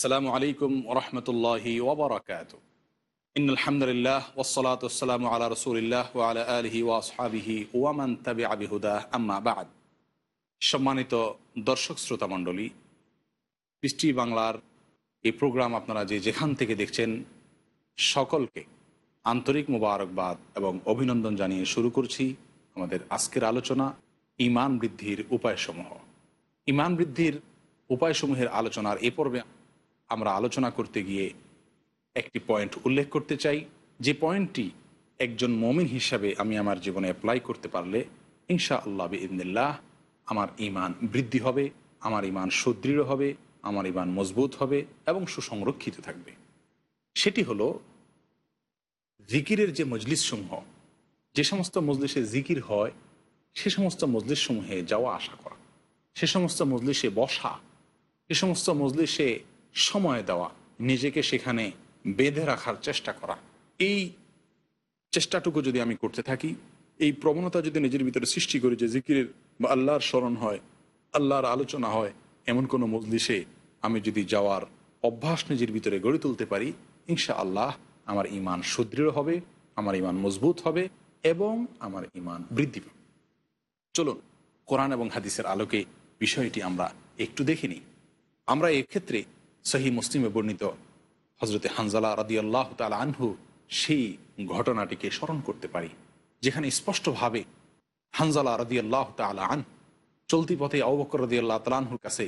আসসালামু আলাইকুম ওরহমতুল্লাহি ওবরাকাত। ইন আলহামদুলিল্লাহ ওসলাত আসসালামু আলা রসুলিল্লাহ আলা আলহি ওয়াসহাবিহি ওয়ামান তাবি আবি হুদা আম্মা বাদ। সম্মানিত দর্শক শ্রোতা মণ্ডলী, বৃষ্টি বাংলার এই প্রোগ্রাম আপনারা যে যেখান থেকে দেখছেন, সকলকে আন্তরিক মুবারকবাদ এবং অভিনন্দন জানিয়ে শুরু করছি আমাদের আজকের আলোচনা ইমান বৃদ্ধির উপায়সমূহ। ইমান বৃদ্ধির উপায়সমূহের আলোচনার এ পর্বে আমরা আলোচনা করতে গিয়ে একটি পয়েন্ট উল্লেখ করতে চাই। যে পয়েন্টটি একজন মমিন হিসাবে আমি আমার জীবনে অ্যাপ্লাই করতে পারলে ইনশা আল্লাহ ইদিল্লাহ আমার ইমান বৃদ্ধি হবে, আমার ইমান সুদৃঢ় হবে, আমার ইমান মজবুত হবে এবং সুসংরক্ষিত থাকবে। সেটি হলো জিকিরের যে মজলিস সমূহ যে সমস্ত মজলিসে জিকির হয়, সে সমস্ত মজলিস সমূহে যাওয়া আশা করা। সে সমস্ত মজলিসে বসা, সে সমস্ত মজলিসে সময় দেওয়া, নিজেকে সেখানে বেঁধে রাখার চেষ্টা করা। এই চেষ্টাটুকু যদি আমি করতে থাকি, এই প্রবণতা যদি নিজের ভিতরে সৃষ্টি করি যে জিকিরের বা আল্লাহর স্মরণ হয়, আল্লাহর আলোচনা হয়, এমন কোনো মজলিসে আমি যদি যাওয়ার অভ্যাস নিজের ভিতরে গড়ে তুলতে পারি ইনশা আল্লাহ আমার ইমান সুদৃঢ় হবে, আমার ইমান মজবুত হবে এবং আমার ইমান বৃদ্ধি পাবে। চলুন, কোরআন এবং হাদিসের আলোকে বিষয়টি আমরা একটু দেখিনি আমরা এক্ষেত্রে সহি মুসলিমে বর্ণিত হজরতে হানজালা রাদি আল্লাহ তাল আনহু সেই ঘটনাটিকে স্মরণ করতে পারি, যেখানে স্পষ্টভাবে হানজালা রাদি আল্লাহ তাল আন চলতি পথে আবকর রদি আল্লাহ তালাহুর কাছে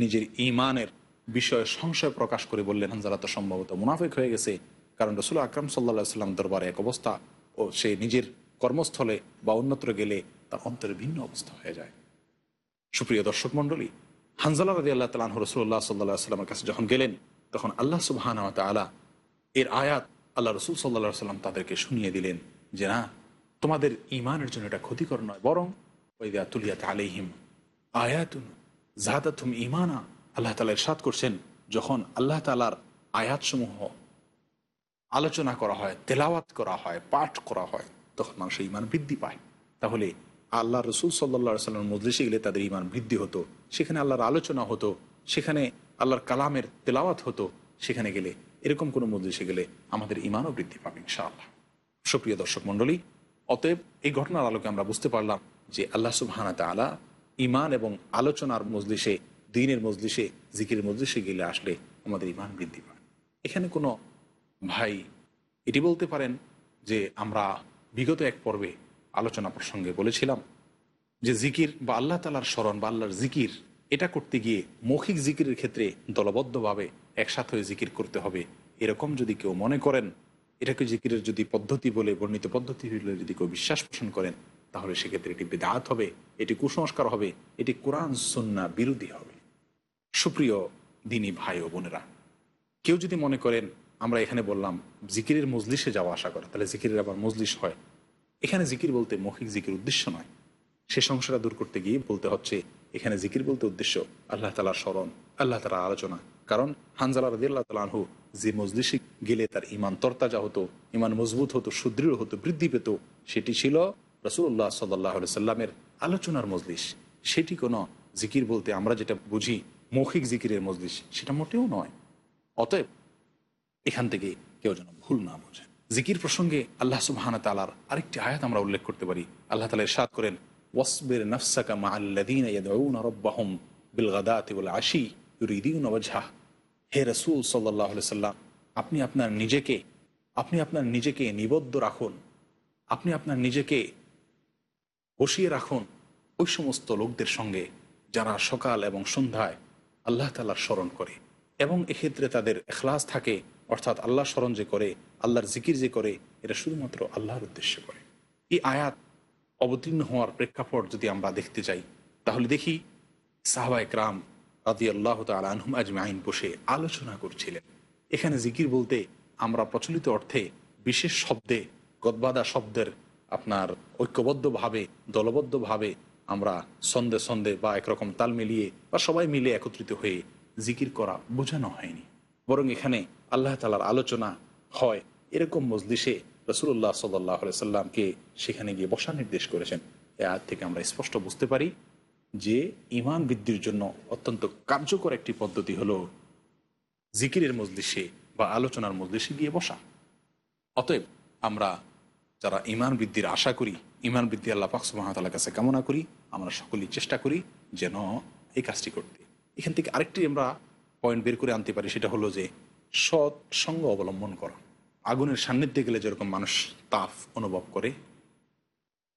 নিজের ইমানের বিষয়ে সংশয় প্রকাশ করে বললেন, হানজালা তো সম্ভবত মুনাফেক হয়ে গেছে, কারণ রসুল আকরম সাল্লা সাল্লাম দরবারে এক অবস্থা ও সে নিজের কর্মস্থলে বা অন্যত্র গেলে তার অন্তরে ভিন্ন অবস্থা হয়ে যায়। সুপ্রিয় দর্শক মণ্ডলী হানজালা রাজি আল্লাহ তালাহ রসুল্লাহ সাল্লাহ সাল্লামের কাছে যখন গেলেন, তখন আল্লাহ সুবাহান তালা এর আয়াত আল্লাহ রসুল সাল্লাহ সাল্লাম তাদেরকে শুনিয়ে দিলেন যে, না, তোমাদের ইমানের জন্য এটা ক্ষতিকর নয়, বরং ওইদা তুলিয়াত আলিহিম আয়াতুন জাহাদাতুম ইমানা আল্লাহ তালা ইরশাদ করছেন, যখন আল্লাহ তালার আয়াতসমূহ আলোচনা করা হয়, তেলাওয়াত করা হয়, পাঠ করা হয়, তখন মানুষের ইমান বৃদ্ধি পায়। তাহলে আল্লাহ রসুল সাল্লা সাল্লাম মজলিসে গেলে তাদের ইমান বৃদ্ধি হতো। সেখানে আল্লাহর আলোচনা হতো, সেখানে আল্লাহর কালামের তেলাওয়াত হতো, সেখানে গেলে এরকম কোনো মজলিসে গেলে আমাদের ইমানও বৃদ্ধি পাবে ইনশাআল্লাহ। সুপ্রিয় দর্শক মণ্ডলী, অতএব এই ঘটনার আলোকে আমরা বুঝতে পারলাম যে আল্লাহ সুবাহানা তালা ইমান এবং আলোচনার মজলিসে, দিনের মজলিসে জিকির মজলিসে গেলে আসলে আমাদের ইমান বৃদ্ধি পায় এখানে কোনো ভাই এটি বলতে পারেন যে আমরা বিগত এক পর্বে আলোচনা প্রসঙ্গে বলেছিলাম যে জিকির বা আল্লাহ তালার স্মরণ বা আল্লাহর জিকির, এটা করতে গিয়ে মৌখিক জিকিরের ক্ষেত্রে দলবদ্ধভাবে একসাথে হয়ে জিকির করতে হবে। এরকম যদি কেউ মনে করেন, এটাকে জিকিরের যদি পদ্ধতি বলে, বর্ণিত পদ্ধতি হইলে যদি কেউ বিশ্বাস পোষণ করেন, তাহলে সেক্ষেত্রে এটি বেদাত হবে, এটি কুসংস্কার হবে, এটি কোরআন সন্না বিরোধী হবে। সুপ্রিয় দিনী ভাই ও বোনেরা, কেউ যদি মনে করেন, আমরা এখানে বললাম, জিকিরের মজলিসে যাওয়া আসা করে, তাহলে জিকিরের আবার মজলিস হয়। এখানে জিকির বলতে মৌখিক জিকির উদ্দেশ্য নয়। সে সংসারটা দূর করতে গিয়ে বলতে হচ্ছে, এখানে জিকির বলতে উদ্দেশ্য আল্লাহ তালার স্মরণ, আল্লাহ তালার আলোচনা। কারণ হানজালা রদিল্লাহ তালাহু যে মজলিসে গেলে তার ইমান তরতাজা হতো ইমান মজবুত হতো, সুদৃঢ় হতো, বৃদ্ধি পেত, সেটি ছিল রসুল্লাহ সাল্লাহ সাল্লামের আলোচনার মজলিস। সেটি কোনো জিকির বলতে আমরা যেটা বুঝি মৌখিক জিকিরের মজলিস, সেটা মোটেও নয়। অতএব এখান থেকে কেউ যেন ভুল না বোঝে। জিকির প্রসঙ্গে আল্লাহ সুবাহানা তালার আরেকটি আয়াত আমরা উল্লেখ করতে পারি। আল্লাহ তালা ইরশাদ করেন, ওয়াসবির নফসাকা মা আল্লাদিন রাব্বাহুম বিল গাদাতি ওয়াল আশি ইউরিদিউনা ওয়াজহা হে রাসূল আলাইহি সাল্লাম আপনি আপনার নিজেকে, আপনি আপনার নিজেকে নিবদ্ধ রাখুন। আপনি আপনার নিজেকে বসিয়ে রাখুন ওই সমস্ত লোকদের সঙ্গে যারা সকাল এবং সন্ধ্যায় আল্লাহ তাল্লাহর স্মরণ করে। এবং এক্ষেত্রে তাদের এখলাস থাকে, অর্থাৎ আল্লাহ স্মরণ যে করে আল্লাহর জিকির যে করে, এটা শুধুমাত্র আল্লাহর উদ্দেশ্যে করে। এই আয়াত অবতীর্ণ হওয়ার প্রেক্ষাপট যদি আমরা দেখতে যাই, তাহলে দেখি সাহবা একরাম রাদি আল্লাহ তাল আনহুম আজমাইন বসে আলোচনা করছিলেন। এখানে জিকির বলতে আমরা প্রচলিত অর্থে বিশেষ শব্দে, গদবাদা শব্দের আপনার ঐক্যবদ্ধভাবে, দলবদ্ধভাবে আমরা সন্দে সন্দে বা একরকম তাল মিলিয়ে বা সবাই মিলে একত্রিত হয়ে জিকির করা বোঝানো হয়নি। বরং এখানে আল্লাহ তালার আলোচনা হয় এরকম মজলিসে রসুল্লাহ সাল্লাহ সাল্লামকে সেখানে গিয়ে বসা নির্দেশ করেছেন। এ আয়াত থেকে আমরা স্পষ্ট বুঝতে পারি যে ইমান বৃদ্ধির জন্য অত্যন্ত কার্যকর একটি পদ্ধতি হলো জিকিরের মজলিসে বা আলোচনার মজলিসে গিয়ে বসা। অতএব আমরা যারা ইমান বৃদ্ধির আশা করি ইমান বৃদ্ধি আল্লাহ পাকস মহাতালার কাছে কামনা করি, আমরা সকলেই চেষ্টা করি যেন এই কাজটি করতে। এখান থেকে আরেকটি আমরা পয়েন্ট বের করে আনতে পারি, সেটা হলো যে সৎ সঙ্গ অবলম্বন করা। আগুনের সান্নিধ্যে গেলে যেরকম মানুষ তাপ অনুভব করে,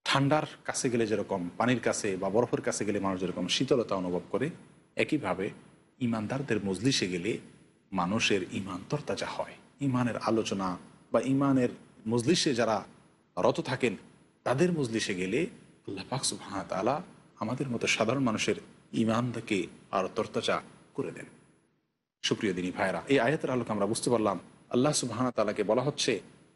ঠান্ডার কাছে গেলে যেরকম, পানির কাছে বা বরফের কাছে গেলে মানুষ যেরকম শীতলতা অনুভব করে, একইভাবে ইমানদারদের মজলিসে গেলে মানুষের ইমান তরতাজা হয়। ইমানের আলোচনা বা ইমানের মজলিসে যারা রত থাকেন, তাদের মজলিসে গেলে আল্লাহ পাক ওয়া আমাদের মতো সাধারণ মানুষের ইমানটাকে আরও তরতাজা করে দেন। সুপ্রিয় দিনী ভাইরা এই আয়াতের আলোকে আমরা বুঝতে পারলাম আল্লাহ সুবাহানা তালাকে বলা হচ্ছে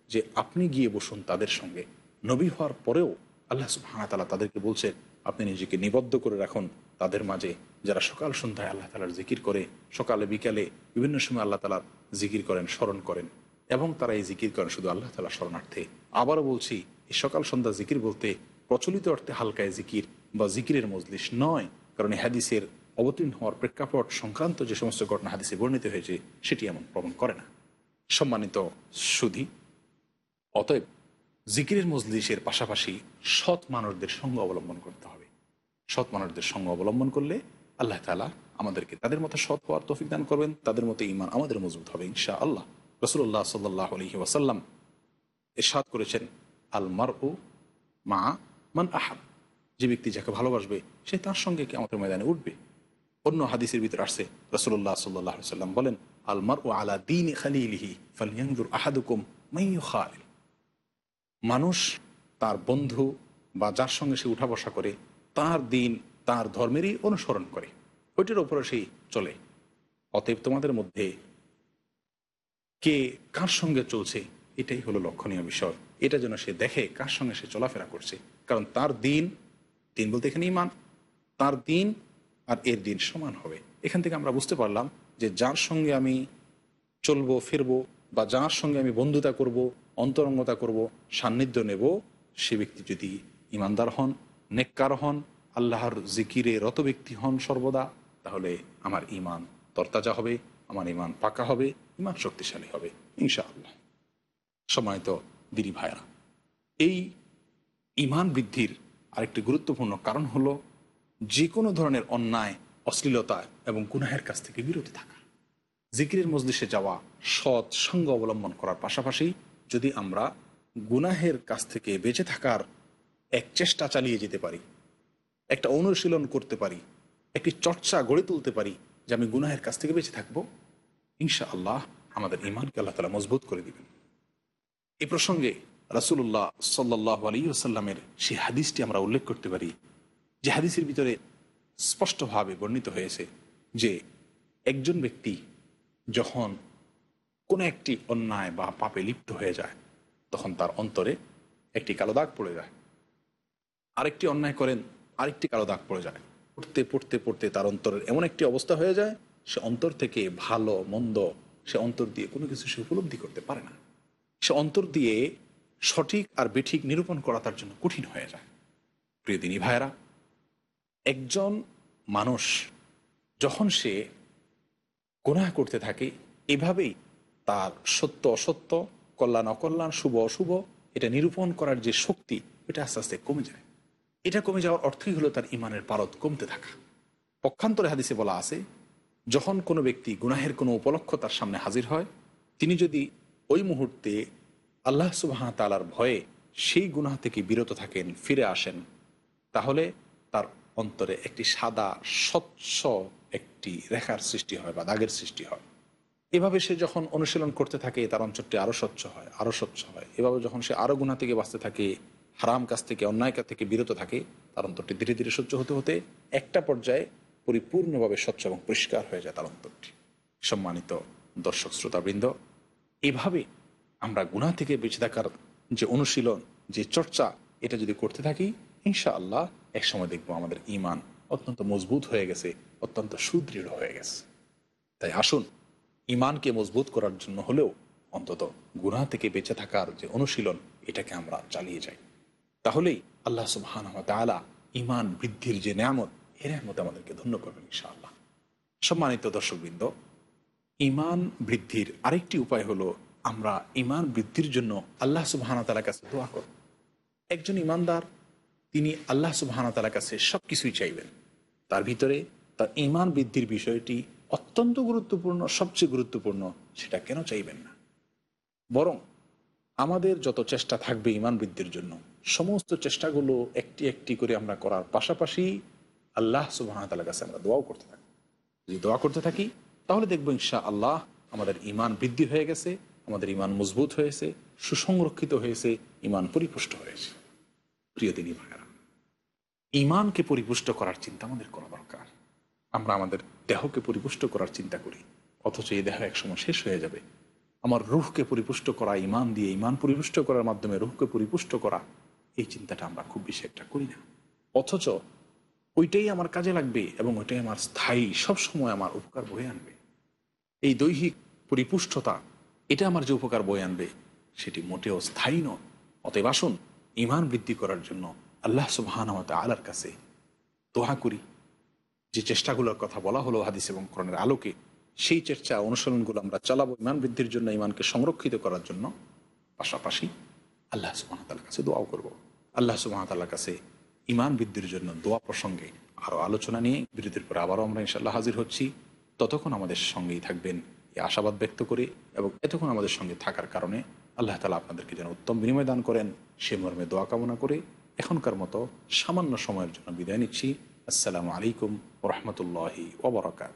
যে আপনি গিয়ে বসুন তাদের সঙ্গে। নবী হওয়ার পরেও আল্লাহ সুবাহানা তালা তাদেরকে বলছেন, আপনি নিজেকে নিবদ্ধ করে রাখুন তাদের মাঝে। যারা সকাল সন্ধ্যায় আল্লাহ তালার জিকির করে, সকালে, বিকালে বিভিন্ন সময় আল্লাহ তালার জিকির করেন, স্মরণ করেন এবং তারা এই জিকির করেন শুধু আল্লাহ তালা শরণার্থে। আবারও বলছি, এই সকাল সন্ধ্যা জিকির বলতে প্রচলিত অর্থে হালকায় জিকির বা জিকিরের মজলিস নয়। কারণ এই হাদিসের অবতীর্ণ হওয়ার প্রেক্ষাপট সংক্রান্ত যে সমস্ত ঘটনা হাদিসে বর্ণিত হয়েছে, সেটি এমন প্রমাণ করে না। সম্মানিত সুধী, অতএব জিকিরের মজলিসের পাশাপাশি সৎ মানুষদের সঙ্গ অবলম্বন করতে হবে। সৎ মানুষদের সঙ্গ অবলম্বন করলে আল্লাহ তালা আমাদেরকে তাদের মতো সৎ হওয়ার তফিক দান করবেন, তাদের মতো ইমান আমাদের মজবুত হবে ইনশা আল্লাহ রসুল্লাহ সাল্লাহ আলহি ওয়াসাল্লাম এরশাদ করেছেন, আল মার ও মা মান আহাব। যে ব্যক্তি যাকে ভালোবাসবে, সে তার সঙ্গে কি আমাদের ময়দানে উঠবে। অন্য হাদিসের ভিতরে আসছে রসুল্লাহ সাল্লাহ সাল্লাম বলেন আলমার ও আলা দিন ফালিয়াংদুর আহাদুকুম মাইয়ু খালিল মানুষ তার বন্ধু বা যার সঙ্গে সে উঠা বসা করে, তার দিন, তার ধর্মেরই অনুসরণ করে। ওইটির ওপরে সেই চলে। অতএব তোমাদের মধ্যে কে কার সঙ্গে চলছে, এটাই হলো লক্ষণীয় বিষয়। এটা যেন সে দেখে কার সঙ্গে সে চলাফেরা করছে। কারণ তার দিন দিন বলতে এখানে ইমান তার দিন আর এর দিন সমান হবে। এখান থেকে আমরা বুঝতে পারলাম যে যার সঙ্গে আমি চলবো, ফিরবো বা যার সঙ্গে আমি বন্ধুতা করব, অন্তরঙ্গতা করব, সান্নিধ্য নেব, সে ব্যক্তি যদি ইমানদার হন, নেককার হন, আল্লাহর জিকিরে রত ব্যক্তি হন সর্বদা, তাহলে আমার ইমান তরতাজা হবে, আমার ইমান পাকা হবে ইমান শক্তিশালী হবে, ইনশাআল্লাহ। সময় তো দিদি ভাইরা এই ইমান বৃদ্ধির আরেকটি গুরুত্বপূর্ণ কারণ হলো যে কোনো ধরনের অন্যায় অশ্লীলতা এবং গুনাহের কাছ থেকে বিরত থাকা। জিকিরের মজলিসে যাওয়া সৎ সঙ্গ অবলম্বন করার পাশাপাশি যদি আমরা গুনাহের কাছ থেকে বেঁচে থাকার এক চেষ্টা চালিয়ে যেতে পারি, একটা অনুশীলন করতে পারি, একটি চর্চা গড়ে তুলতে পারি যে আমি গুনাহের কাছ থেকে বেঁচে থাকব ইনশা আল্লাহ আমাদের ইমানকে আল্লাহ তালা মজবুত করে দিবেন। এ প্রসঙ্গে রাসুল্লাহ সাল্লাহ আলী আসাল্লামের সেই হাদিসটি আমরা উল্লেখ করতে পারি, যে হাদিসের ভিতরে স্পষ্টভাবে বর্ণিত হয়েছে যে একজন ব্যক্তি যখন কোনো একটি অন্যায় বা পাপে লিপ্ত হয়ে যায়, তখন তার অন্তরে একটি কালো দাগ পড়ে যায়। আরেকটি অন্যায় করেন, আরেকটি কালো দাগ পড়ে যায়। পড়তে পড়তে পড়তে তার অন্তরের এমন একটি অবস্থা হয়ে যায়, সে অন্তর থেকে ভালো, মন্দ, সে অন্তর দিয়ে কোনো কিছু সে উপলব্ধি করতে পারে না। সে অন্তর দিয়ে সঠিক আর বেঠিক নিরূপণ করা তার জন্য কঠিন হয়ে যায়। প্রিয় দিনী ভাইয়েরা একজন মানুষ যখন সে গুনাহ করতে থাকে, এভাবেই তার সত্য অসত্য, কল্যাণ অকল্যাণ, শুভ অশুভ, এটা নিরূপণ করার যে শক্তি, এটা আস্তে আস্তে কমে যায়। এটা কমে যাওয়ার অর্থই হলো তার ইমানের পারদ কমতে থাকা। পক্ষান্তরে হাদিসে বলা আছে, যখন কোনো ব্যক্তি গুনাহের কোনো উপলক্ষ তার সামনে হাজির হয়, তিনি যদি ওই মুহূর্তে আল্লাহ সুবাহ তালার ভয়ে সেই গুনাহ থেকে বিরত থাকেন, ফিরে আসেন, তাহলে তার অন্তরে একটি সাদা, স্বচ্ছ একটি রেখার সৃষ্টি হয় বা দাগের সৃষ্টি হয়। এভাবে সে যখন অনুশীলন করতে থাকে, তার অঞ্চলটি আরও স্বচ্ছ হয় আরও স্বচ্ছ হয়। এভাবে যখন সে আরও গুণা থেকে বাঁচতে থাকে, হারাম কাছ থেকে, অন্যায় কাছ থেকে বিরত থাকে, তার অন্তরটি ধীরে ধীরে স্বচ্ছ হতে হতে একটা পর্যায়ে পরিপূর্ণভাবে স্বচ্ছ এবং পরিষ্কার হয়ে যায় তার অন্তরটি। সম্মানিত দর্শক, শ্রোতাবৃন্দ, এভাবে আমরা গুণা থেকে বেঁচে থাকার যে অনুশীলন, যে চর্চা, এটা যদি করতে থাকি ইনশা আল্লাহ একসময় দেখব আমাদের ইমান অত্যন্ত মজবুত হয়ে গেছে, অত্যন্ত সুদৃঢ় হয়ে গেছে। তাই আসুন ইমানকে মজবুত করার জন্য হলেও অন্তত গুনাহ থেকে বেঁচে থাকার যে অনুশীলন, এটাকে আমরা চালিয়ে যাই। তাহলেই আল্লাহ সুবহান তালা ইমান বৃদ্ধির যে নিয়ামত, এ নিয়ামত আমাদেরকে ধন্য করবেন ইনশাআল্লাহ। সম্মানিত দর্শকবৃন্দ ইমান বৃদ্ধির আরেকটি উপায় হলো আমরা ইমান বৃদ্ধির জন্য আল্লাহ সুবহান তালার কাছে দোয়া করব একজন ইমানদার তিনি আল্লাহ সুবহান তালার কাছে সব কিছুই চাইবেন। তার ভিতরে তার ইমান বৃদ্ধির বিষয়টি অত্যন্ত গুরুত্বপূর্ণ, সবচেয়ে গুরুত্বপূর্ণ, সেটা কেন চাইবেন না? বরং আমাদের যত চেষ্টা থাকবে ইমান বৃদ্ধির জন্য, সমস্ত চেষ্টাগুলো একটি একটি করে আমরা করার পাশাপাশি আল্লাহ সুবাহ তালার কাছে আমরা দোয়াও করতে থাকি। যদি দোয়া করতে থাকি, তাহলে দেখব ইনশা আল্লাহ আমাদের ইমান বৃদ্ধি হয়ে গেছে, আমাদের ইমান মজবুত হয়েছে, সুসংরক্ষিত হয়েছে ইমান পরিপুষ্ট হয়েছে। প্রিয় দিনী ভাইয়ারা ইমানকে পরিপুষ্ট করার চিন্তা আমাদের করা দরকার। আমরা আমাদের দেহকে পরিপুষ্ট করার চিন্তা করি, অথচ এই দেহ একসময় শেষ হয়ে যাবে। আমার রুহকে পরিপুষ্ট করা, ইমান দিয়ে ইমান পরিপুষ্ট করার মাধ্যমে রুহকে পরিপুষ্ট করা, এই চিন্তাটা আমরা খুব বেশি একটা করি না। অথচ ওইটাই আমার কাজে লাগবে এবং ওইটাই আমার স্থায়ী, সব সময় আমার উপকার বয়ে আনবে। এই দৈহিক পরিপুষ্টতা, এটা আমার যে উপকার বয়ে আনবে, সেটি মোটেও স্থায়ী নয়। অতএব আসুন, ইমান বৃদ্ধি করার জন্য আল্লাহ সুবাহানমত আলার কাছে দোহা করি। যে চেষ্টাগুলোর কথা বলা হলো হাদিস এবং করণের আলোকে, সেই চেষ্টা অনুসরণগুলো আমরা চালাবো ইমান বৃদ্ধির জন্য, ইমানকে সংরক্ষিত করার জন্য। পাশাপাশি আল্লাহ সুবাহতাল্লার কাছে দোয়াও করব। আল্লাহ সুবাহতাল্লার কাছে ইমান বৃদ্ধির জন্য দোয়া প্রসঙ্গে আরও আলোচনা নিয়ে বিরতির পরে আবারও আমরা ইনশাল্লাহ হাজির হচ্ছি। ততক্ষণ আমাদের সঙ্গেই থাকবেন এই আশাবাদ ব্যক্ত করে এবং এতক্ষণ আমাদের সঙ্গে থাকার কারণে আল্লাহ তালা আপনাদেরকে যেন উত্তম বিনিময় দান করেন, সে মর্মে দোয়া কামনা করে এখনকার মতো সামান্য সময়ের জন্য বিদায় নিচ্ছি। আসসালামু আলাইকুম ওরহমতুল্লাহি ওবরাকাত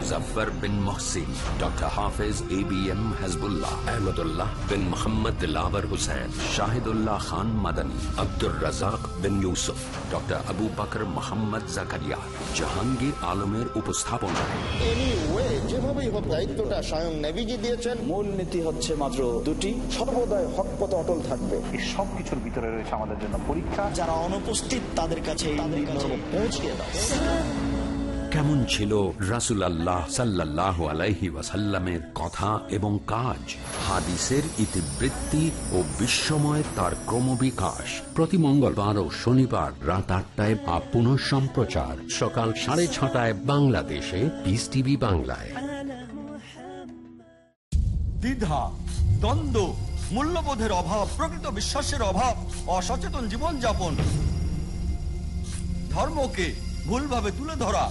Muzaffar bin Mohsin doctor Hafez A B M Hizbullah Ahmadullah bin Mohammad Dilabar Hossain Shahidullah Khan Madani Abdur Razzak bin Yusuf doctor Abu Bakar Mohammad Zakaria Jahangir আলমের যেভাবেই হোক দায়িত্বটা স্বয়ং নেভিজি দিয়েছেন। মূল নীতি হচ্ছে মাত্র দুটি। সর্বদাই অটল থাকবে। এই ভিতরে রয়েছে আমাদের জন্য পরীক্ষা। যারা অনুপস্থিত তাদের কাছে এই মর্ম পৌঁছিয়ে দাও। কেমন ছিল রাসুল আল্লাহ সাল্লাহ আলাইহি ওয়াসাল্লামের কথা এবং কাজ? হাদিসের ইতিবৃত্তি ও বিশ্বময় তার ক্রমবিকাশ। প্রতি মঙ্গলবার ও শনিবার রাত আটটায় বা পুনঃ সম্প্রচার। সকাল সাড়ে ছটায় বাংলাদেশে পিস টিভি বাংলায়। দ্বিধা, দ্বন্দ্ব, মূল্যবোধের অভাব, প্রকৃত বিশ্বাসের অভাব, অসচেতন জীবনযাপন, ধর্মকে ভুলভাবে তুলে ধরা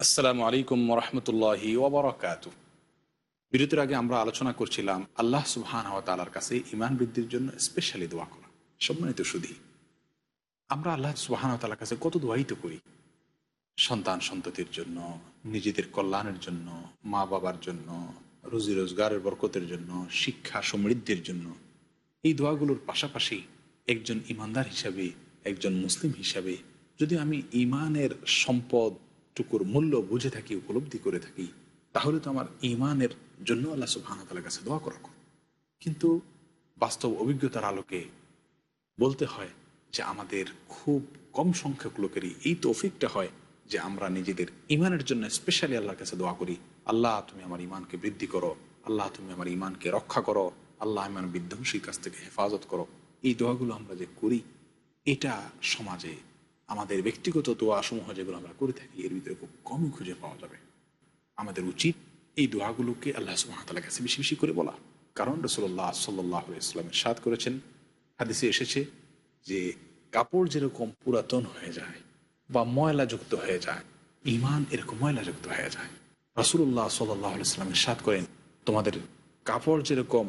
আসসালামু আলাইকুম রহমতুল্লাহি ওবরাকাত বিরতির আগে আমরা আলোচনা করছিলাম আল্লাহ সুবহান তালার কাছে ইমান বৃদ্ধির জন্য স্পেশালি দোয়া করা, সম্মানিত সুধী। আমরা আল্লাহ সুবহান তালার কাছে কত দোয়াই করি। সন্তান সন্ততির জন্য, নিজেদের কল্যাণের জন্য মা বাবার জন্য, রুজি রোজগারের বরকতের জন্য, শিক্ষা সমৃদ্ধির জন্য। এই দোয়াগুলোর পাশাপাশি একজন ইমানদার হিসাবে, একজন মুসলিম হিসাবে যদি আমি ইমানের সম্পদটুকুর মূল্য বুঝে থাকি, উপলব্ধি করে থাকি, তাহলে তো আমার ইমানের জন্য আল্লাহ সুবাহতালার কাছে দোয়া করা কিন্তু বাস্তব অভিজ্ঞতার আলোকে বলতে হয় যে আমাদের খুব কম সংখ্যক লোকেরই এই তৌফিকটা হয় যে আমরা নিজেদের ইমানের জন্য স্পেশালি আল্লাহর কাছে দোয়া করি, আল্লাহ, তুমি আমার ইমানকে বৃদ্ধি করো, আল্লাহ, তুমি আমার ইমানকে রক্ষা করো, আল্লাহ ইমান বিধ্বংসীর কাছ থেকে হেফাজত করো। এই দোয়াগুলো আমরা যে করি, এটা সমাজে আমাদের ব্যক্তিগত দোয়া সমূহ যেগুলো আমরা করে থাকি, এর ভিতরে খুব কমই খুঁজে পাওয়া যাবে। আমাদের উচিত এই দোয়াগুলোকে আল্লাহ সুহামতাল্লাহ কাছে বেশি বেশি করে বলা। কারণ রসুল্লাহ সাল্লাহ ইসলামের সাদ করেছেন, হাদিসে এসেছে যে কাপড় যেরকম পুরাতন হয়ে যায় বা ময়লাযুক্ত হয়ে যায় ইমান এরকম ময়লাযুক্ত হয়ে যায়। রসুল্লাহ সাল্লাহ ইসলামের সাদ করেন, তোমাদের কাপড় যেরকম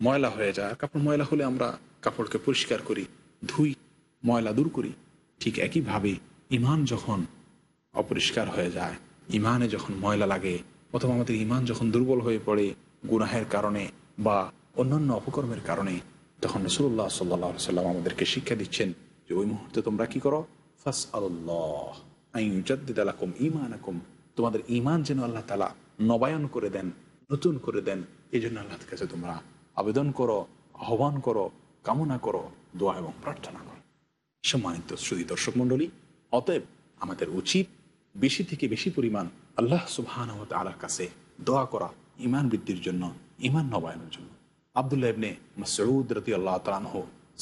ময়লা হয়ে যায়, কাপড় ময়লা হলে আমরা কাপড়কে পরিষ্কার করি, ধুই, ময়লা দূর করি ঠিক একইভাবে ইমান যখন অপরিষ্কার হয়ে যায় ইমানে যখন ময়লা লাগে অথবা আমাদের ইমান যখন দুর্বল হয়ে পড়ে গুনাহের কারণে বা অন্যান্য অপকর্মের কারণে, তখন রসুল্লাহ সাল্লাহ সাল্লাম আমাদেরকে শিক্ষা দিচ্ছেন যে ওই মুহূর্তে তোমরা কি করো? ফাস আল্লাহ আইজাদ্দিদালাকুম ইমানাকুম তোমাদের ইমান যেন আল্লাহ তালা নবায়ন করে দেন, নতুন করে দেন এই জন্য আল্লাহর কাছে তোমরা আবেদন করো, আহ্বান করো, কামনা করো, দোয়া এবং প্রার্থনা করো। সম্মানিত শ্রুতি দর্শক মণ্ডলী, অতএব আমাদের উচিত বেশি থেকে বেশি পরিমাণ আল্লাহ সুবহান আলার কাছে দোয়া করা ইমান বৃদ্ধির জন্য ইমান নবায়নের জন্য আবদুল্লাহ ইবনে মসউদ রতি আল্লাহ তালানহ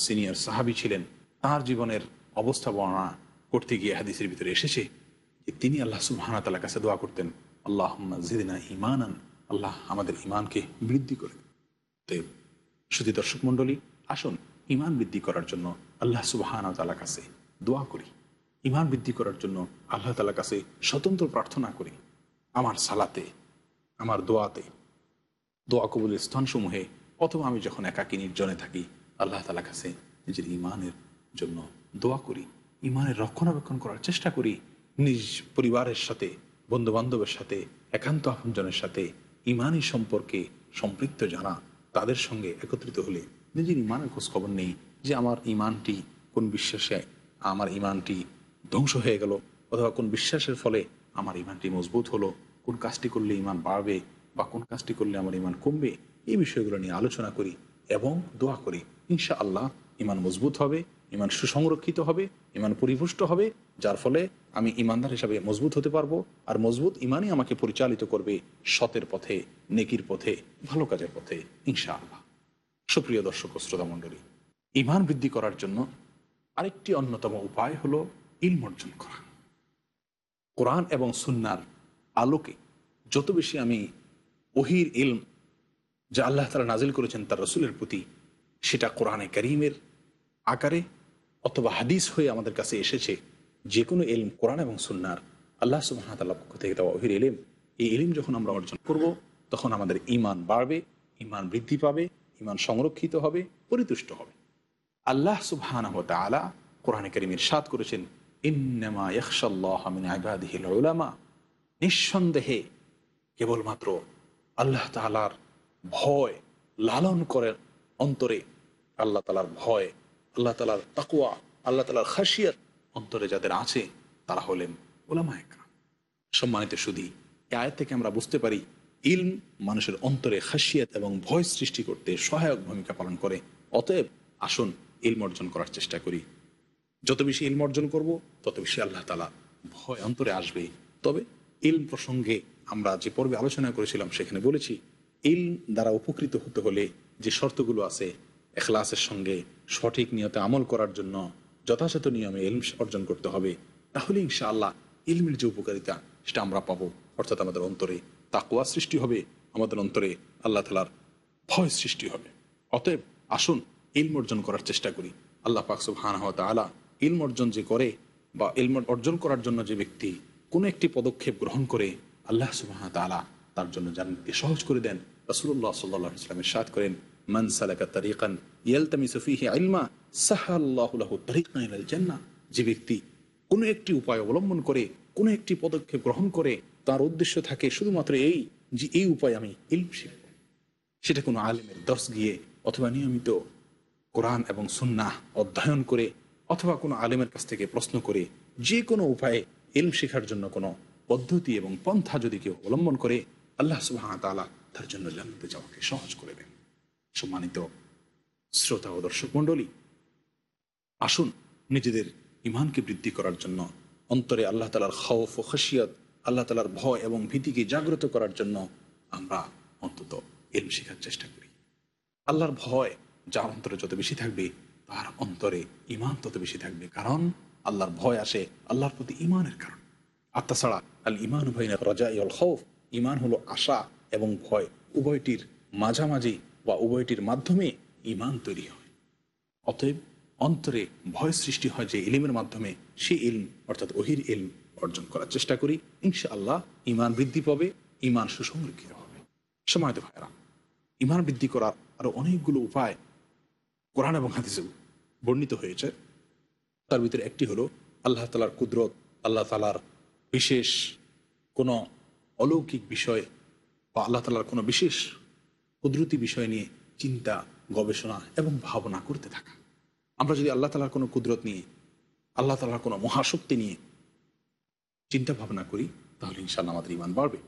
সিনিয়র সাহাবি ছিলেন তার জীবনের অবস্থা বর্ণনা করতে গিয়ে হাদিসের ভিতরে এসেছে যে তিনি আল্লাহ সুবহান তালার কাছে দোয়া করতেন আল্লাহ জিদিনা ইমানান আল্লাহ আমাদের ইমানকে বৃদ্ধি করে। অতএব শুধু দর্শক মণ্ডলী, আসুন ইমান বৃদ্ধি করার জন্য আল্লাহ সুবাহান তালা কাছে দোয়া করি। ইমান বৃদ্ধি করার জন্য আল্লাহ তালা কাছে স্বতন্ত্র প্রার্থনা করি। আমার সালাতে, আমার দোয়াতে, দোয়া কবুলের স্থানসমূহে অথবা আমি যখন একাকী নির্জনে থাকি, আল্লাহ তালা কাছে নিজের ইমানের জন্য দোয়া করি। ইমানের রক্ষণাবেক্ষণ করার চেষ্টা করি। নিজ পরিবারের সাথে বন্ধু বান্ধবের সাথে, একান্ত আপনজনের সাথে ইমানই সম্পর্কে সম্পৃক্ত যারা, তাদের সঙ্গে একত্রিত হলে নিজের ইমানের খোঁজ খবর নেই যে আমার ইমানটি কোন বিশ্বাসে আমার ইমানটি ধ্বংস হয়ে গেল অথবা কোন বিশ্বাসের ফলে আমার ইমানটি মজবুত হলো, কোন কাজটি করলে ইমান বাড়বে বা কোন কাজটি করলে আমার ইমান কমবে, এই বিষয়গুলো নিয়ে আলোচনা করি এবং দোয়া করি। ইনশা আল্লাহ ইমান মজবুত হবে, ইমান সুসংরক্ষিত হবে, ইমান পরিপুষ্ট হবে, যার ফলে আমি ইমানদার হিসাবে মজবুত হতে পারব আর মজবুত ইমানই আমাকে পরিচালিত করবে সতের পথে, নেকির পথে, ভালো কাজের পথে ইনশা আল্লাহ সুপ্রিয় দর্শক শ্রোতা মণ্ডলী ইমান বৃদ্ধি করার জন্য আরেকটি অন্যতম উপায় হলো ইলম অর্জন করা। কোরআন এবং সুন্নার আলোকে যত বেশি আমি ওহির ইলম যা আল্লাহ তালা নাজিল করেছেন তার রসুলের প্রতি, সেটা কোরআনে করিমের আকারে অথবা হাদিস হয়ে আমাদের কাছে এসেছে যে কোনো এলম কোরআন এবং সুন্নার, আল্লাহ সুবাহতাল্লাহ পক্ষ থেকে দেওয়া অহির এলিম এই এলিম যখন আমরা অর্জন করব, তখন আমাদের ইমান বাড়বে ইমান বৃদ্ধি পাবে ইমান সংরক্ষিত হবে, পরিতুষ্ট হবে। আল্লাহ সুবহান আলা কোরআনে করিমের সাদ করেছেন, ইন্নামা নিঃসন্দেহে কেবলমাত্র আল্লাহ তালার ভয় লালন করেন অন্তরে, আল্লাহ তালার ভয়, আল্লাহ তালার তাকুয়া আল্লাহ তালার খাসিয়াত অন্তরে যাদের আছে, তারা হলেন ওলামা একরাম সম্মানিত সুদী এ আয়াত থেকে আমরা বুঝতে পারি ইলম মানুষের অন্তরে খাসিয়াত এবং ভয় সৃষ্টি করতে সহায়ক ভূমিকা পালন করে। অতএব আসুন ইলম অর্জন করার চেষ্টা করি। যত বেশি ইলম অর্জন করব, তত বেশি আল্লাহ তালা ভয় অন্তরে আসবে তবে ইলম প্রসঙ্গে আমরা যে পর্বে আলোচনা করেছিলাম, সেখানে বলেছি, ইলম দ্বারা উপকৃত হতে হলে যে শর্তগুলো আছে, এখলাসের সঙ্গে সঠিক নিয়তে আমল করার জন্য যথাযথ নিয়মে ইলম অর্জন করতে হবে, তাহলে ইনশাআল্লাহ ইলমের যে উপকারিতা, সেটা আমরা পাবো, অর্থাৎ আমাদের অন্তরে তাকুয়া সৃষ্টি হবে আমাদের অন্তরে, আল্লাহ তালার ভয় সৃষ্টি হবে। অতএব আসুন ইলম অর্জন করার চেষ্টা করি। আল্লাহ পাক সুবহানাহু ওয়া তাআলা ইলম অর্জন যে করে বা ইলম অর্জন করার জন্য যে ব্যক্তি কোনো একটি পদক্ষেপ গ্রহণ করে, আল্লাহ সুবহানাহু ওয়া তাআলা তার জন্য জান্নাতকে সহজ করে দেন। রাসূলুল্লাহ সাল্লাল্লাহু আলাইহি ওয়াসাল্লামের সাথ করেন, মান সালাকা তারিকান ইয়ালতামিসু ফীহি ইলমা সাহাল্লাহু লাহু তারিকান যে ব্যক্তি কোনো একটি উপায় অবলম্বন করে, কোনো একটি পদক্ষেপ গ্রহণ করে তার উদ্দেশ্য থাকে শুধুমাত্র এই যে এই উপায় আমি ইলম শিখব। সেটা কোনো আলেমের দর্শ গিয়ে অথবা নিয়মিত কোরআন এবং সুন্নাহ অধ্যয়ন করে অথবা কোনো আলেমের কাছ থেকে প্রশ্ন করে যে কোনো উপায়ে এলম শেখার জন্য কোনো পদ্ধতি এবং পন্থা যদি কেউ অবলম্বন করে, আল্লাহ সুবাহ তালা তার জন্য জানতে যাওয়াকে সহজ করে দেন। সম্মানিত শ্রোতা ও দর্শক মণ্ডলী, আসুন নিজেদের ইমানকে বৃদ্ধি করার জন্য অন্তরে আল্লাহ তালার খৌফ ও খসিয়ত আল্লাহ তালার ভয় এবং ভীতিকে জাগ্রত করার জন্য আমরা অন্তত এলম শেখার চেষ্টা করি। আল্লাহর ভয় যার অন্তরে যত বেশি থাকবে, তার অন্তরে ইমান তত বেশি থাকবে। কারণ আল্লাহর ভয় আসে আল্লাহর প্রতি ইমানের কারণ। আর তাছাড়া আল ইমান ভাইনা রজা ইল খৌফ ইমান হলো আশা এবং ভয় উভয়টির মাঝামাঝি বা উভয়টির মাধ্যমে ইমান তৈরি হয়। অতএব অন্তরে ভয় সৃষ্টি হয় যে ইলিমের মাধ্যমে সে ইলম, অর্থাৎ ওহির ইলম অর্জন করার চেষ্টা করি ইনশা আল্লাহ ইমান বৃদ্ধি পাবে ইমান সুসংরক্ষিত হবে। সময় তো ভাইরা ইমান বৃদ্ধি করার আরও অনেকগুলো উপায় কোরআন এবং হাদিসে বর্ণিত হয়েছে। তার ভিতরে একটি হলো, আল্লাহ তালার কুদরত, আল্লাহ তালার বিশেষ কোনো অলৌকিক বিষয় বা আল্লাহ তালার কোনো বিশেষ কুদরতি বিষয় নিয়ে চিন্তা, গবেষণা এবং ভাবনা করতে থাকা। আমরা যদি আল্লাহ তালার কোনো কুদরত নিয়ে, আল্লাহ তালার কোনো মহাশক্তি নিয়ে চিন্তা ভাবনা করি, তাহলে ইনশাল্লাহ আমাদের ইমান বাড়বে।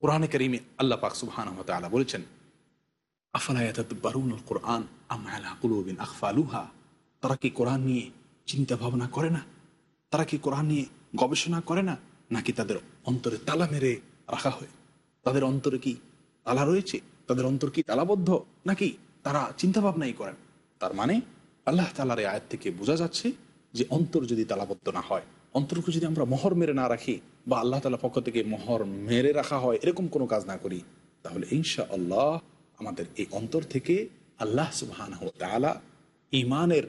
কোরআনে করিমে আল্লাহ পাক সুবহান আলা বলেছেন আফালায়াতুল কোরআন আমালা কুলুবিন আখফালুহা? তারা কি কোরআন নিয়ে চিন্তা ভাবনা করে না? তারা কি কোরআন নিয়ে গবেষণা করে না? নাকি তাদের অন্তরে তালা মেরে রাখা হয়? তাদের অন্তরে কি তালা রয়েছে? তাদের অন্তর কি তালাবদ্ধ? নাকি তারা চিন্তা ভাবনাই করেন তার মানে আল্লাহ তালার আয়াত থেকে বোঝা যাচ্ছে যে অন্তর যদি তালাবদ্ধ না হয় অন্তরকে যদি আমরা মোহর মেরে না রাখি বা আল্লাহ তালা পক্ষ থেকে মোহর মেরে রাখা হয়, এরকম কোনো কাজ না করি, তাহলে ইনশা আল্লাহ আমাদের এই অন্তর থেকে আল্লাহ সুবহান তালা ইমানের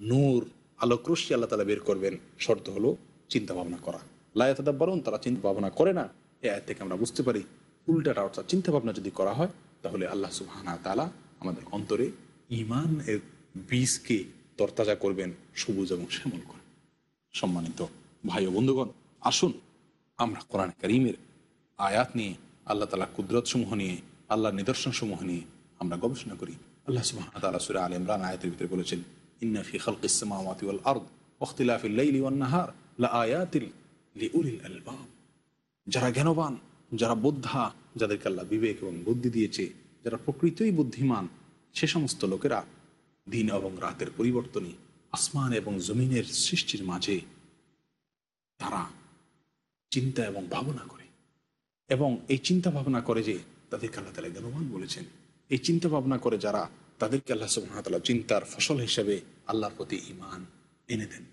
নূর, আলোকরশ্মি আল্লাহ তালা বের করবেন। শর্ত হলো চিন্তা ভাবনা করা লায়াতাদাব্বারুন তারা চিন্তা ভাবনা করে না। এ আয়াত থেকে আমরা বুঝতে পারি, উল্টাটা অর্থাৎ চিন্তা ভাবনা যদি করা হয়, তাহলে আল্লাহ সুবহানা তালা আমাদের অন্তরে ইমান এর বীজকে তরতাজা করবেন, সবুজ এবং শ্যামল করেন সম্মানিত ভাই ও বন্ধুগণ আসুন আমরা কোরআন করিমের আয়াত নিয়ে আল্লাহ তালা কুদরত সমূহ নিয়ে আল্লাহর নিদর্শন সমূহ নিয়ে আমরা গবেষণা করি। আল্লাহ সুবাহ সুরা আল ইমরান আয়াতের ভিতরে বলেছেন ইন্না ফি খালকিস সামাওয়াতি ওয়াল আরদ ওয়াখতিলাফিল লাইলি ওয়ান নাহার লা আয়াতিল লিউলিল আলবাব যারা জ্ঞানবান যারা বোদ্ধা যাদেরকে আল্লাহ বিবেক এবং বুদ্ধি দিয়েছে যারা প্রকৃতই বুদ্ধিমান সে সমস্ত লোকেরা দিন এবং রাতের পরিবর্তনে আসমান এবং জমিনের সৃষ্টির মাঝে তারা চিন্তা এবং ভাবনা করে। এবং এই চিন্তা ভাবনা করে যে তাদেরকে আল্লাহ তালা জ্ঞানবান বলেছেন। এই চিন্তা ভাবনা করে যারা তাদেরকে আল্লাহ সুবাহতাল্লাহ চিন্তার ফসল হিসেবে আল্লাহর প্রতি ইমান এনে দেন।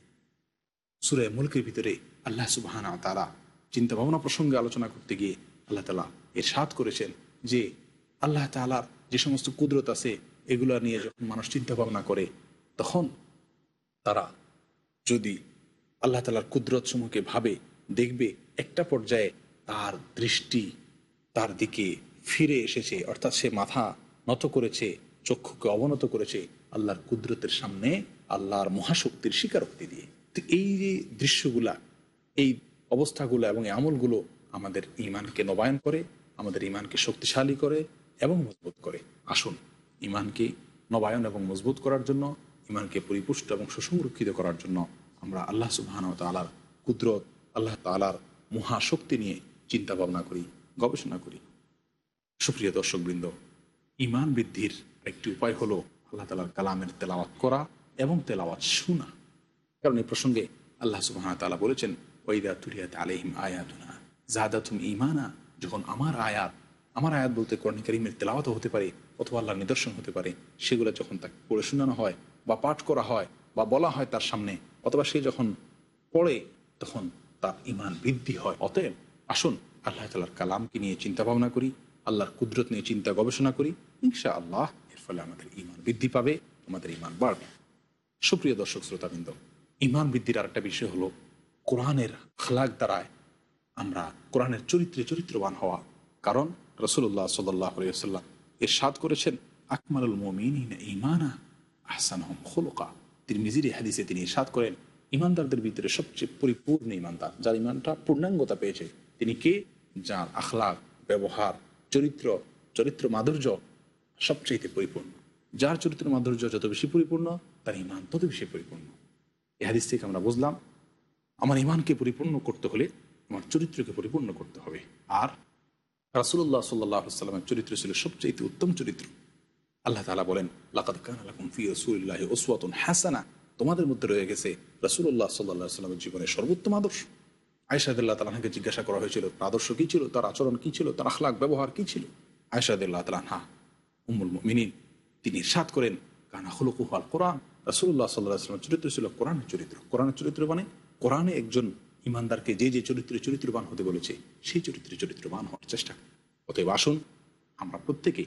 সুরে মুলকের ভিতরে আল্লাহ সুবাহানা তারা চিন্তা ভাবনা প্রসঙ্গে আলোচনা করতে গিয়ে আল্লাহ তালা এর সাত করেছেন যে আল্লাহ তালার যে সমস্ত কুদরত আছে, এগুলো নিয়ে যখন মানুষ চিন্তা ভাবনা করে, তখন তারা যদি আল্লাহ তালার কুদরত সমূহকে ভাবে, দেখবে, একটা পর্যায়ে তার দৃষ্টি তার দিকে ফিরে এসেছে, অর্থাৎ সে মাথা নত করেছে, চক্ষুকে অবনত করেছে আল্লাহর কুদরতের সামনে, আল্লাহর মহাশক্তির স্বীকারোক্তি দিয়ে। তো এই যে দৃশ্যগুলা, এই অবস্থাগুলো এবং এই আমলগুলো আমাদের ইমানকে নবায়ন করে, আমাদের ইমানকে শক্তিশালী করে এবং মজবুত করে। আসুন ইমানকে নবায়ন এবং মজবুত করার জন্য ইমানকে পরিপুষ্ট এবং সুসংরক্ষিত করার জন্য আমরা আল্লাহ সুবাহান তালার কুদরত, আল্লাহ তালার মহাশক্তি নিয়ে চিন্তা ভাবনা করি, গবেষণা করি। সুপ্রিয় দর্শকবৃন্দ ইমান বৃদ্ধির একটি উপায় হলো আল্লাহ তালার কালামের তেলাওয়াত করা এবং তেলাওয়াত শোনা। কারণ এই প্রসঙ্গে আল্লাহ সুবাহ তালা বলেছেন ওইদা তুলিয়াত আলহিম আয়াতুনা জাদাতুম ইমানা যখন আমার আয়াত আমার আয়াত বলতে কর্ণী করিমের তেলাওয়াতও হতে পারে অথবা আল্লাহর নিদর্শন হতে পারে, সেগুলো যখন তাকে পড়ে শোনানো হয় বা পাঠ করা হয় বা বলা হয় তার সামনে, অথবা সে যখন পড়ে তখন তার ইমান বৃদ্ধি হয়। অতএব আসুন আল্লাহ তালার কালামকে নিয়ে চিন্তা ভাবনা করি, আল্লাহর কুদরত নিয়ে চিন্তা গবেষণা করি। ইনশা আল্লাহ এর ফলে আমাদের ইমান বৃদ্ধি পাবে, আমাদের ইমান বাড়বে। সুপ্রিয় দর্শক শ্রোতাবৃন্দ, ইমান বৃদ্ধির আরেকটা বিষয় হলো কোরআনের খলাক দ্বারায় আমরা কোরআনের চরিত্রে চরিত্রবান হওয়া। কারণ রসুল্লাহ সাল্লাহ সাল্লাম এর সাদ করেছেন, আকমালুল মমিন ইমানা আহসান হম খোলকা। তিনি মিজিরি হাদিসে তিনি সাদ করেন, ইমানদারদের ভিতরে সবচেয়ে পরিপূর্ণ ইমানদার, যার ইমানটা পূর্ণাঙ্গতা পেয়েছে, তিনি কে? যার আখলাক, ব্যবহার, চরিত্র চরিত্র মাধুর্য সবচেয়ে পরিপূর্ণ। যার চরিত্র মাধুর্য যত বেশি পরিপূর্ণ, তার ইমান তত বেশি পরিপূর্ণ। এ হাদিস থেকে আমরা বুঝলাম, আমার ইমানকে পরিপূর্ণ করতে হলে আমার চরিত্রকে পরিপূর্ণ করতে হবে। আর রাসুল্লাহ সাল্লাহ সাল্লামের চরিত্র ছিল সবচেয়ে উত্তম চরিত্র। আল্লাহ তালা বলেন, লাকাদ কান আলাকুম ফি রসুল্লাহ ওসওয়াতুন হাসানা। তোমাদের মধ্যে রয়ে গেছে রসুল্লাহ সাল্লাহ সাল্লামের জীবনের সর্বোত্তম আদর্শ। আয়সাদুল্লাহ তালাহাকে জিজ্ঞাসা করা হয়েছিল, তার আদর্শ কী ছিল? তার আচরণ কী ছিল? তার আখলাক ব্যবহার কী ছিল? আয়সাদুল্লাহ তালাহা উম্মুল মিনিন তিনি ইরশাদ করেন, কানা হলুকুহাল কোরআন। রসুল্লাহ সাল্লাহ সাল্লামের চরিত্র ছিল কোরআনের চরিত্র। কোরআনের চরিত্র মানে কোরআনে একজন ইমানদারকে যে যে চরিত্রে চরিত্রবান হতে বলেছে, সেই চরিত্রে চরিত্রবান হওয়ার চেষ্টা অতএব আসুন, আমরা প্রত্যেকে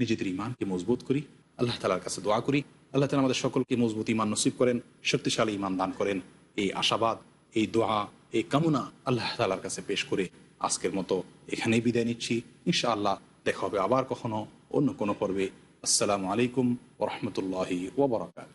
নিজেদের ইমানকে মজবুত করি, আল্লাহ তালার কাছে দোয়া করি, আল্লাহ তালা আমাদের সকলকে মজবুত ইমান নসিব করেন, শক্তিশালী ইমান দান করেন। এই আশাবাদ, এই দোয়া, এই কামনা আল্লাহ তালার কাছে পেশ করে আজকের মতো এখানেই বিদায় নিচ্ছি। ইনশাআল্লাহ দেখা হবে আবার কখনো অন্য কোনো পর্বে। আসসালামু আলাইকুম ওরহমতুল্লাহি ওবরাকাত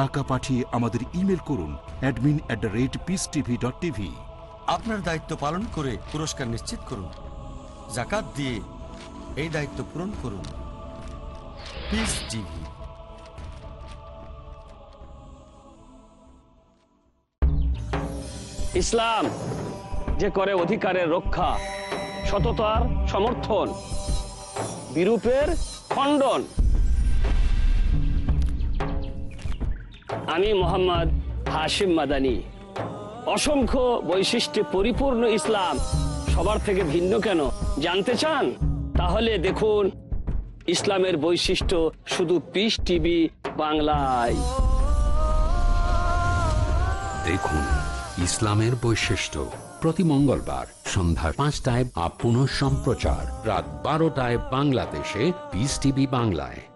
টাকা পাঠিয়ে আমাদের ইমেল করুন admin at the rate peace TV dot TV আপনার দায়িত্ব পালন করে পুরস্কার নিশ্চিত করুন। জাকাত দিয়ে এই দায়িত্ব পূরণ করুন। পিস টিভি ইসলাম যে করে অধিকারের রক্ষা সততার সমর্থন বিরূপের খণ্ডন। আমি মোহাম্মদ হাশিম মাদানি। অসংখ্য বৈশিষ্ট্যে পরিপূর্ণ ইসলাম। সবার থেকে ভিন্ন কেন? জানতে চান? তাহলে দেখুন, ইসলামের বৈশিষ্ট্য শুধু পিস টিভি বাংলায়। দেখুন, ইসলামের বৈশিষ্ট্য প্রতি মঙ্গলবার সন্ধ্যা পাঁচটায় আপ সম্প্রচার রাত বারোটায় বাংলাদেশে পিস টিভি বাংলায়।